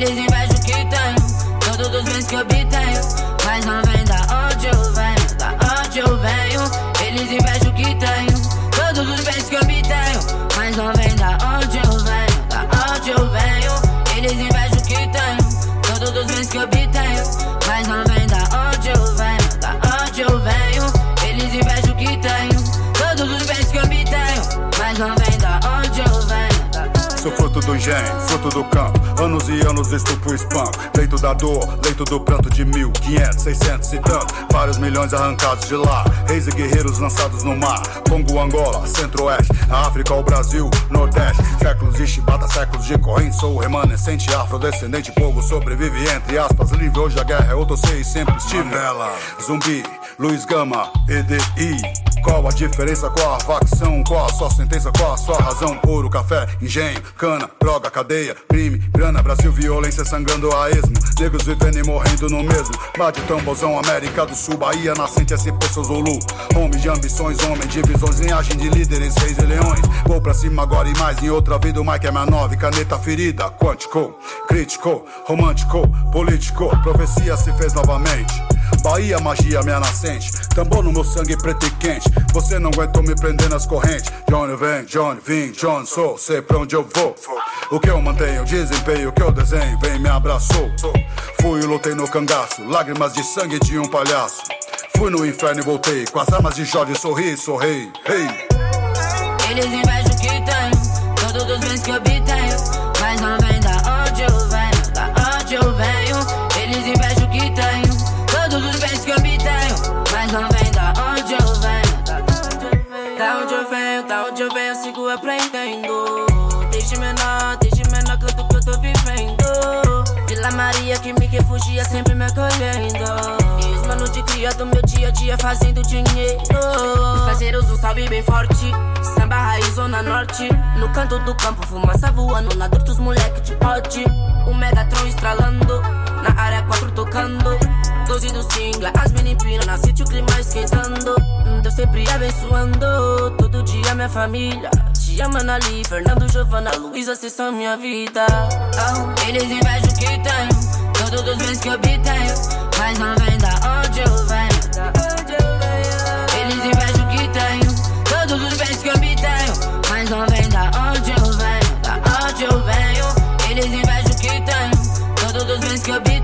Eles invejam o que tenho, todos os bens que obtenho. Mas não vem da onde eu venho, da onde eu venho. Eles invejam o que tenho, todos os bens que obtenho. Mas não vem da onde eu venho, da onde eu venho. Eles invejam o que tenho, todos os bens que obtenho. Mas não vem da onde eu venho, da onde eu venho. Eles invejam o que tenho, todos os bens que obtenho. Mas não vem Sou fruto do engenho, fruto do campo. Anos e anos estupro espanco. Leito da dor, leito do pranto de mil, quinhentos, seiscentos e tanto. Vários milhões arrancados de lá. Reis e guerreiros lançados no mar. Congo, Angola, Centro-Oeste. África, o Brasil, Nordeste. Séculos de chibata, séculos de corrente. Sou o remanescente afrodescendente. Povo sobrevive entre aspas. Livre hoje a guerra é outro sei sempre estive. Zumbi, Luiz Gama, EDI. Qual a diferença? Qual a facção? Qual a sua sentença? Qual a sua razão? Ouro, café, engenho, cana, droga, cadeia, crime, grana, Brasil, violência sangrando a esmo. Negros vivendo e morrendo no mesmo. Bate tambozão, América do Sul, Bahia, nascente SP, seu Zulu. Homem de ambições, homem de visões, linhagem de líderes, reis e leões. Vou pra cima agora e mais em outra vida. O Mike é minha nove, caneta ferida. Quântico, crítico, romântico, político. Profecia se fez novamente. Bahia, magia, minha nascente. Tambor no meu sangue preto e quente. Você não aguentou me prender nas correntes. Johnny vem, Johnny vim, John sou. Sei pra onde eu vou. O que eu mantenho, desempenho, que eu desenho. Vem, me abraçou. Fui e lutei no cangaço. Lágrimas de sangue de um palhaço. Fui no inferno e voltei. Com as armas de Jorge, sorri, sorri. Hey. Eles invejam o que tenho, todos os bens que obtenho. Eu onde eu venho, sigo aprendendo. Desde menor, desde menor, canto que eu tô vivendo. Vila Maria que me refugia, sempre me acolhendo. E os manos de cria do meu dia a dia fazendo dinheiro. Fazeiros, um salve bem forte. Samba raiz, zona norte. No canto do campo, fumaça voando. Na dor dos moleque de pote. O Megatron estralando. Na área 4 tocando. 12 do Singla, as na sítio, clima esquentando. Deus sempre abençoando. Todo dia minha família. Te amando ali, Fernando, Giovanna, Luísa, vocês são minha vida. Oh, eles invejam o que tenho, todos os bens que obtenho. Mas não vem da onde eu venho. Eles invejam o que tenho, todos os bens que obtenho. Mas não vem da onde eu venho, da onde eu venho. Eles invejam o que tenho, todos os bens que obtenho.